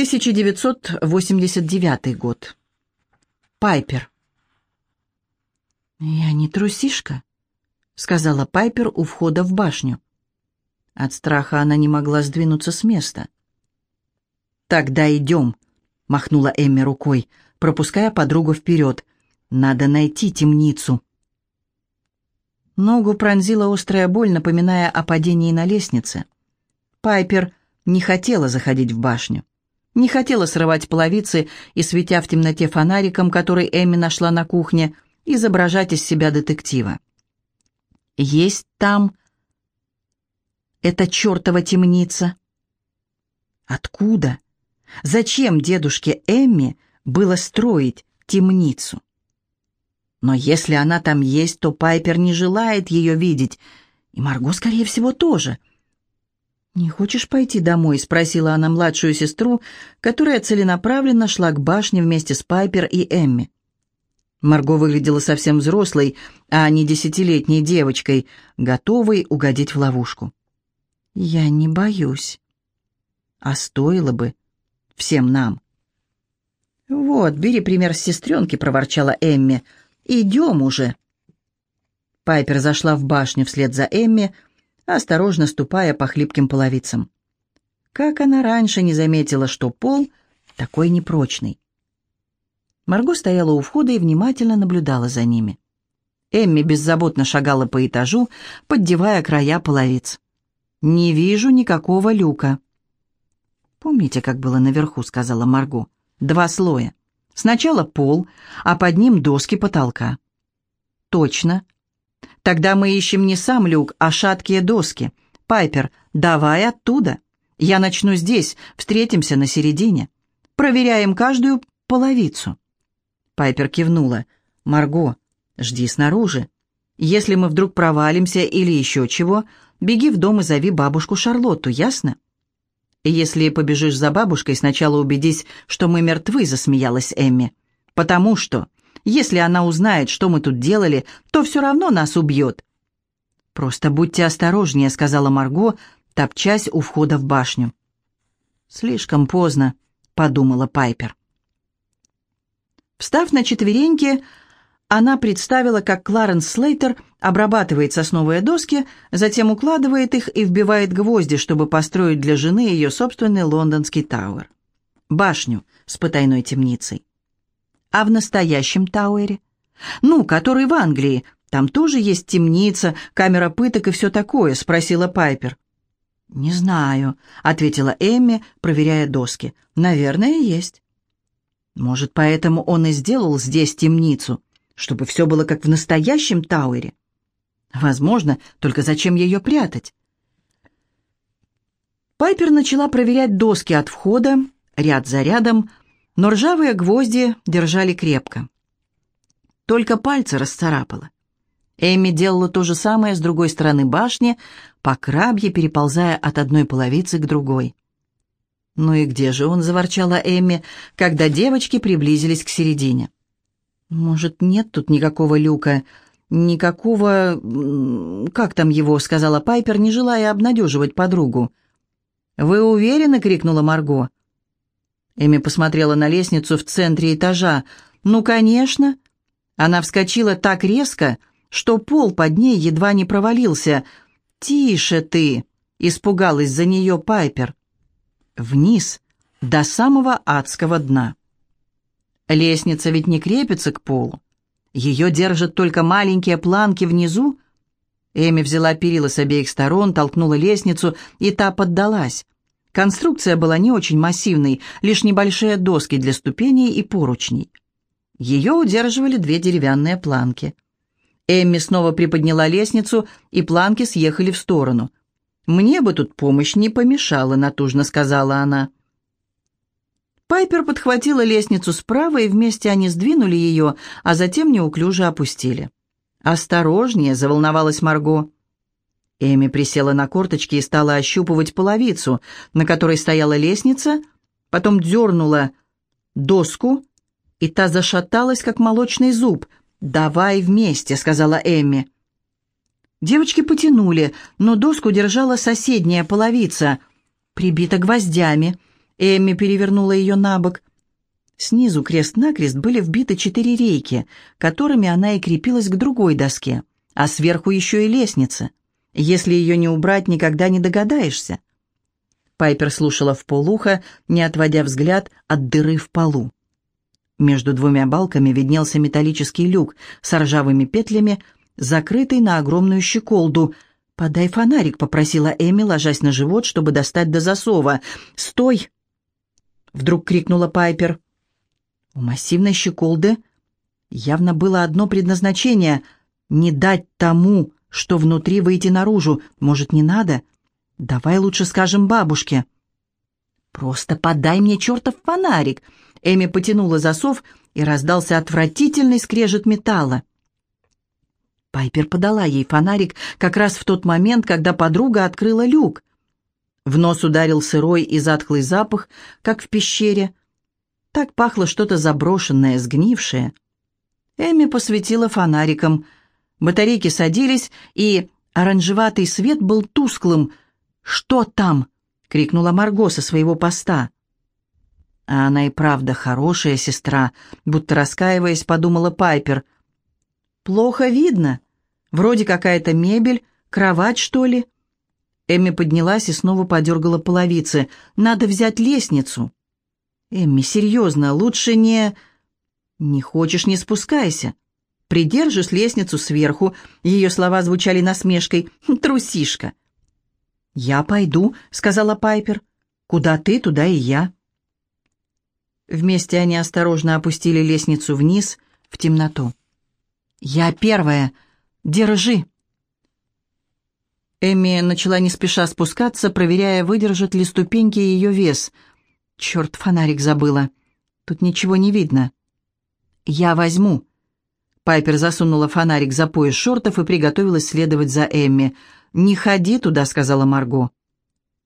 1989 год. Пайпер. «Я не трусишка», — сказала Пайпер у входа в башню. От страха она не могла сдвинуться с места. «Тогда идем», — махнула Эмми рукой, пропуская подругу вперед. «Надо найти темницу». Ногу пронзила острая боль, напоминая о падении на лестнице. Пайпер не хотела заходить в башню. Не хотела срывать половицы и, светя в темноте фонариком, который Эми нашла на кухне, изображать из себя детектива. Есть там эта чертова темница. Откуда? Зачем дедушке Эмми было строить темницу? Но если она там есть, то Пайпер не желает ее видеть, и Марго, скорее всего, тоже — «Не хочешь пойти домой?» — спросила она младшую сестру, которая целенаправленно шла к башне вместе с Пайпер и Эмми. Марго выглядела совсем взрослой, а не десятилетней девочкой, готовой угодить в ловушку. «Я не боюсь. А стоило бы всем нам». «Вот, бери пример с сестренки», — проворчала Эмми. «Идем уже». Пайпер зашла в башню вслед за Эмми, — осторожно ступая по хлипким половицам. Как она раньше не заметила, что пол такой непрочный. Марго стояла у входа и внимательно наблюдала за ними. Эмми беззаботно шагала по этажу, поддевая края половиц. «Не вижу никакого люка». «Помните, как было наверху?» — сказала Марго. «Два слоя. Сначала пол, а под ним доски потолка». «Точно. Тогда мы ищем не сам люк, а шаткие доски. Пайпер, давай оттуда. Я начну здесь, встретимся на середине. Проверяем каждую половицу». Пайпер кивнула. «Марго, жди снаружи. Если мы вдруг провалимся или еще чего, беги в дом и зови бабушку Шарлотту, ясно?» «Если побежишь за бабушкой, сначала убедись, что мы мертвы», — засмеялась Эмми. «Потому что если она узнает, что мы тут делали, то все равно нас убьет». «Просто будьте осторожнее», — сказала Марго, топчась у входа в башню. «Слишком поздно», — подумала Пайпер. Встав на четвереньки, она представила, как Кларенс Слейтер обрабатывает сосновые доски, затем укладывает их и вбивает гвозди, чтобы построить для жены ее собственный лондонский тауэр. Башню с потайной темницей. А в настоящем Тауэре? Ну, который в Англии. Там тоже есть темница, камера пыток и все такое, спросила Пайпер. «Не знаю», — ответила Эмми, проверяя доски. «Наверное, есть». «Может, поэтому он и сделал здесь темницу, чтобы все было как в настоящем Тауэре?» «Возможно, только зачем ее прятать?» Пайпер начала проверять доски от входа, ряд за рядом, но ржавые гвозди держали крепко. Только пальцы расцарапало. Эми делала то же самое с другой стороны башни, по крабье переползая от одной половицы к другой. «Ну и где же он?» — заворчала Эми, когда девочки приблизились к середине. «Может, нет тут никакого люка, никакого... Как там его?» — сказала Пайпер, не желая обнадеживать подругу. «Вы уверены?» — крикнула Марго. Эми посмотрела на лестницу в центре этажа. «Ну, конечно!» Она вскочила так резко, что пол под ней едва не провалился. «Тише ты!» — испугалась за нее Пайпер. Вниз, до самого адского дна. Лестница ведь не крепится к полу. Ее держат только маленькие планки внизу. Эми взяла перила с обеих сторон, толкнула лестницу, и та поддалась. Конструкция была не очень массивной, лишь небольшие доски для ступеней и поручней. Ее удерживали две деревянные планки. Эмми снова приподняла лестницу, и планки съехали в сторону. «Мне бы тут помощь не помешала», — натужно сказала она. Пайпер подхватила лестницу справа, и вместе они сдвинули ее, а затем неуклюже опустили. «Осторожнее», — заволновалась Марго. Эми присела на корточки и стала ощупывать половицу, на которой стояла лестница, потом дернула доску, и та зашаталась, как молочный зуб. «Давай вместе», — сказала Эми. Девочки потянули, но доску держала соседняя половица, прибита гвоздями. Эмми перевернула ее на бок. Снизу крест-накрест были вбиты четыре рейки, которыми она и крепилась к другой доске, а сверху еще и лестница. Если ее не убрать, никогда не догадаешься. Пайпер слушала в полухо, не отводя взгляд от дыры в полу. Между двумя балками виднелся металлический люк с ржавыми петлями, закрытый на огромную щеколду. «Подай фонарик», — попросила Эми, ложась на живот, чтобы достать до засова. «Стой!» — вдруг крикнула Пайпер. У массивной щеколды явно было одно предназначение — не дать тому, что внутри, выйти наружу. Может, не надо? Давай лучше скажем бабушке. «Просто подай мне чертов фонарик!» Эми потянула засов, и раздался отвратительный скрежет металла. Пайпер подала ей фонарик как раз в тот момент, когда подруга открыла люк. В нос ударил сырой и затхлый запах, как в пещере. Так пахло что-то заброшенное, сгнившее. Эми посветила фонариком. Батарейки садились, и оранжеватый свет был тусклым. «Что там?» — крикнула Марго со своего поста. А она и правда хорошая сестра, будто раскаиваясь, подумала Пайпер. «Плохо видно. Вроде какая-то мебель, кровать, что ли?» Эмми поднялась и снова подергала половицы. «Надо взять лестницу». «Эмми, серьезно, лучше не...» «Не хочешь, не спускайся. Придержишь лестницу сверху». Ее слова звучали насмешкой. «Трусишка». «Я пойду», — сказала Пайпер. «Куда ты, туда и я». Вместе они осторожно опустили лестницу вниз, в темноту. «Я первая! Держи!» Эми начала не спеша спускаться, проверяя, выдержат ли ступеньки ее вес. «Черт, фонарик забыла. Тут ничего не видно». «Я возьму». Пайпер засунула фонарик за пояс шортов и приготовилась следовать за Эмми. «Не ходи туда», — сказала Марго.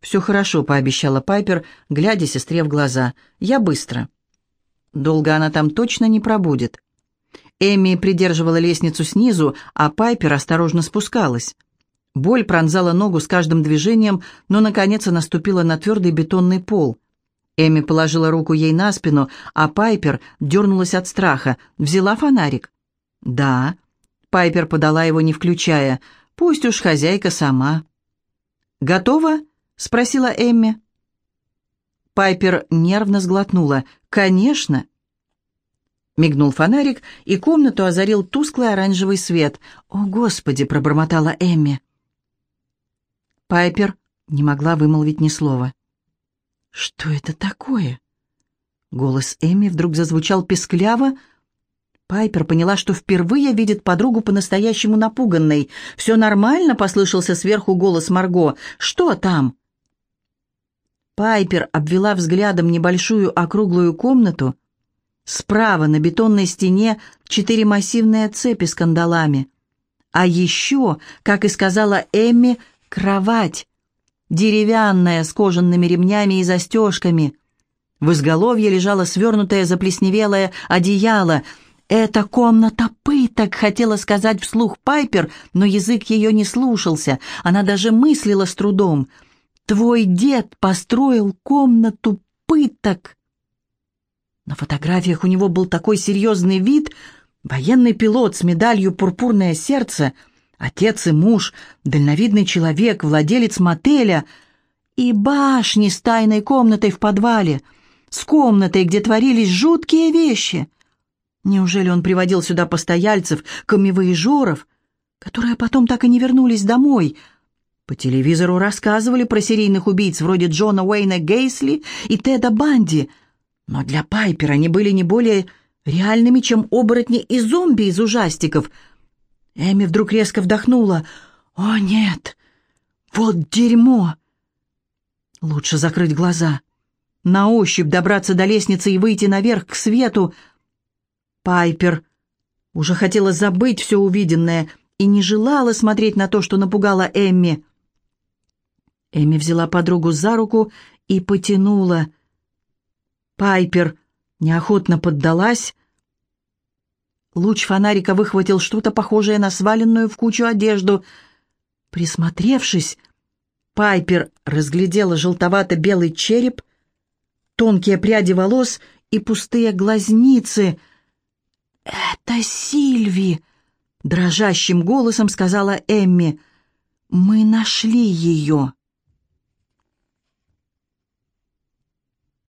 «Все хорошо», — пообещала Пайпер, глядя сестре в глаза. «Я быстро». Долго она там точно не пробудет. Эми придерживала лестницу снизу, а Пайпер осторожно спускалась. Боль пронзала ногу с каждым движением, но, наконец, она наступила на твердый бетонный пол. Эми положила руку ей на спину, а Пайпер дернулась от страха. Взяла фонарик? «Да». Пайпер подала его, не включая. «Пусть уж хозяйка сама». «Готова?» — спросила Эмми. Пайпер нервно сглотнула. «Конечно!» Мигнул фонарик, и комнату озарил тусклый оранжевый свет. «О, Господи!» — пробормотала Эмми. Пайпер не могла вымолвить ни слова. «Что это такое?» Голос Эмми вдруг зазвучал пескляво. Пайпер поняла, что впервые видит подругу по-настоящему напуганной. «Все нормально?» — послышался сверху голос Марго. «Что там?» Пайпер обвела взглядом небольшую округлую комнату. Справа на бетонной стене четыре массивные цепи с кандалами. А еще, как и сказала Эмми, кровать. Деревянная, с кожаными ремнями и застежками. В изголовье лежало свернутое заплесневелое одеяло. «Это комната пыток», — хотела сказать вслух Пайпер, но язык ее не слушался. Она даже мыслила с трудом — Твой дед построил комнату пыток. На фотографиях у него был такой серьезный вид, военный пилот с медалью «Пурпурное сердце», отец и муж, дальновидный человек, владелец мотеля и башни с тайной комнатой в подвале, с комнатой, где творились жуткие вещи. Неужели он приводил сюда постояльцев, камевоежоров, которые потом так и не вернулись домой — по телевизору рассказывали про серийных убийц вроде Джона Уэйна Гейсли и Теда Банди, но для Пайпера они были не более реальными, чем оборотни и зомби из ужастиков. Эми вдруг резко вдохнула. «О, нет! Вот дерьмо!» Лучше закрыть глаза. На ощупь добраться до лестницы и выйти наверх к свету. Пайпер уже хотела забыть все увиденное и не желала смотреть на то, что напугала Эмми. Эми взяла подругу за руку и потянула. Пайпер неохотно поддалась. Луч фонарика выхватил что-то похожее на сваленную в кучу одежду. Присмотревшись, Пайпер разглядела желтовато-белый череп, тонкие пряди волос и пустые глазницы. «Это Сильви!» — дрожащим голосом сказала Эмми. «Мы нашли ее!»